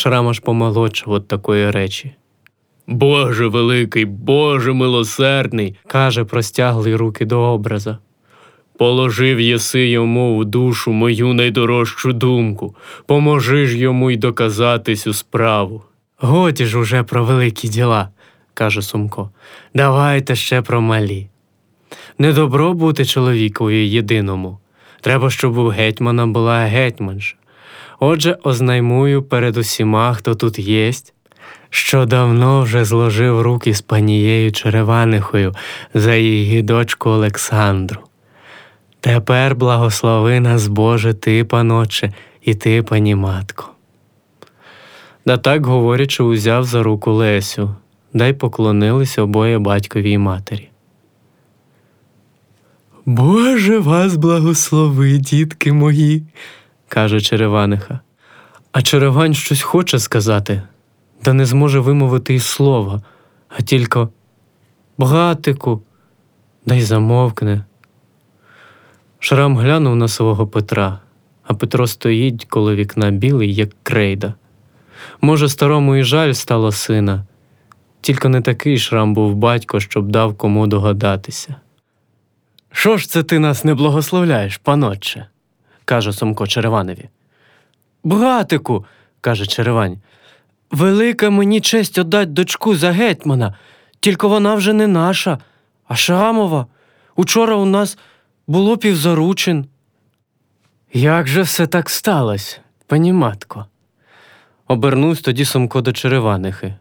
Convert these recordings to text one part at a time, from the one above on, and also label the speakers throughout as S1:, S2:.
S1: Шрам аж помолодшав от такої речі. Боже великий, Боже милосердний, каже простяглий руки до образа. Положив єси йому в душу мою найдорожчу думку, поможи ж йому й доказати цю справу. Годі ж уже про великі діла, каже Сумко. Давайте ще про малі. Не добро бути чоловікові єдиному. Треба, щоб у гетьмана була гетьманша. Отже, ознаймую перед усіма, хто тут єсть, що давно вже зложив руки з панією Череванихою за її дочку Олександру. Тепер благослови нас, Боже, ти, паноче, і ти, пані матко. Да так говорячи, узяв за руку Лесю, да й поклонились обоє батькові й матері. Боже вас благослови, дітки мої, каже Череваниха. А Черевань щось хоче сказати, та не зможе вимовити й слова, а тільки братику, да й замовкне. Шрам глянув на свого Петра, а Петро стоїть коло вікна білий, як крейда. Може, старому і жаль стало сина, тільки не такий шрам був батько, щоб дав кому догадатися. Що ж це ти нас не благословляєш, панотче? Каже Сомко Череваневі. Братику, каже Черевань, велика мені честь отдать дочку за гетьмана, тільки вона вже не наша, а Шрамова. Учора у нас було півзаручин. Як же все так сталося, пані матко? Обернувся тоді Сомко до Череванихи.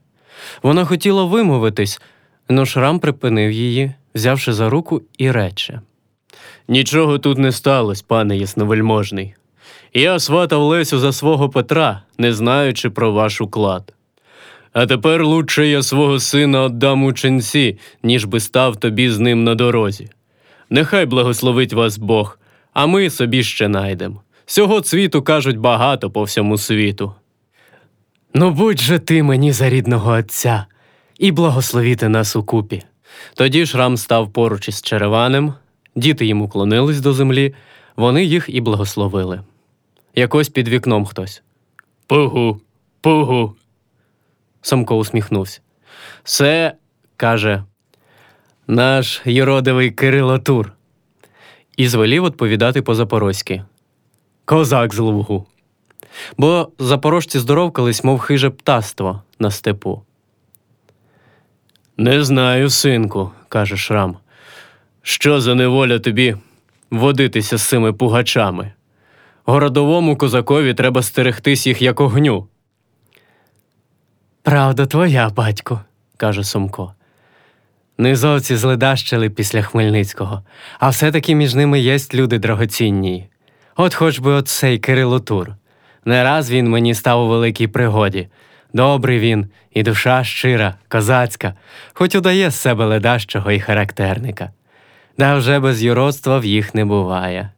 S1: Вона хотіла вимовитись, но шрам припинив її, взявши за руку і рече. Нічого тут не сталося, пане ясновельможний. Я сватав Лесю за свого Петра, не знаючи про ваш уклад. А тепер лучше я свого сина отдам у ченці, ніж би став тобі з ним на дорозі. Нехай благословить вас Бог, а ми собі ще найдем. Сього цвіту кажуть багато по всьому світу. Ну, будь же ти мені за рідного отця і благословіти нас у купі. Тоді Шрам став поруч із Череванем, діти йому клонились до землі, вони їх і благословили. Якось під вікном хтось. Пугу, пугу. Самко усміхнувся. Це, каже, наш юродивий Кирило Тур. І звелів відповідати по-запорозьки. Козак з лугу. Бо запорожці здоровкались, мов хиже птаство на степу. Не знаю, синку, каже Шрам. Що за неволя тобі водитися з цими пугачами? Городовому козакові треба стерегтись їх як огню. Правда твоя, батько, каже Сумко. Низовці зледащили після Хмельницького, а все-таки між ними єсть люди драгоцінні. От хоч би от цей Кирило Тур. Не раз він мені став у великій пригоді. Добрий він, і душа щира, козацька, хоч удає з себе ледащого і характерника. Да вже без юродства в їх не буває.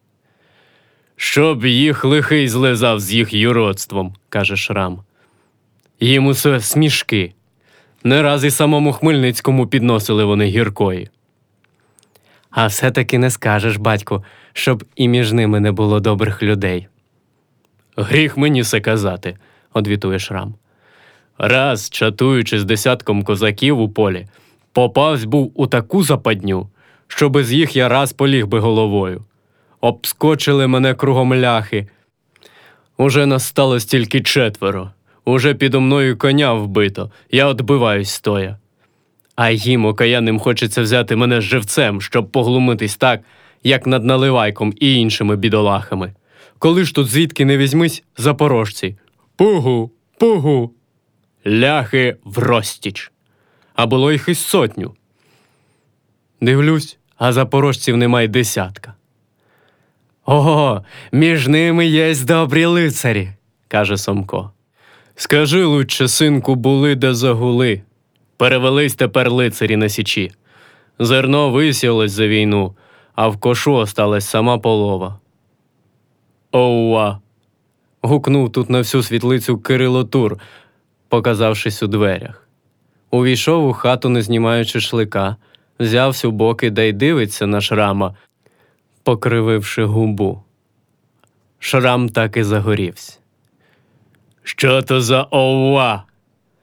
S1: Щоб їх лихий злизав з їх юродством, каже Шрам. Їм усе смішки. Не раз і самому Хмельницькому підносили вони гіркої. А все-таки не скажеш, батьку, щоб і між ними не було добрих людей. Гріх мені се казати, одвітує Шрам. Раз, чатуючи з десятком козаків у полі, попавсь був у таку западню, що без їх я раз поліг би головою. Обскочили мене кругом ляхи. Уже насталось тільки четверо. Уже підо мною коня вбито, я отбиваюсь стоя. А їм окаянним хочеться взяти мене живцем, щоб поглумитись так, як над наливайком і іншими бідолахами. Коли ж тут звідки не візьмись, запорожці. Пугу, пугу. Ляхи в розтіч. А було їх із сотню. Дивлюсь, а запорожців немає десятка. Ого, між ними єсть добрі лицарі, каже Сомко. Скажи лучше, синку, були де загули. Перевелись тепер лицарі на січі. Зерно висілось за війну, а в кошу осталась сама полова. Оуа. гукнув тут на всю світлицю Кирило Тур, показавшись у дверях. Увійшов у хату, не знімаючи шлика, взявся у боки да й дивиться на шрама, покрививши губу. Шрам так і загорівся. Що то за ова?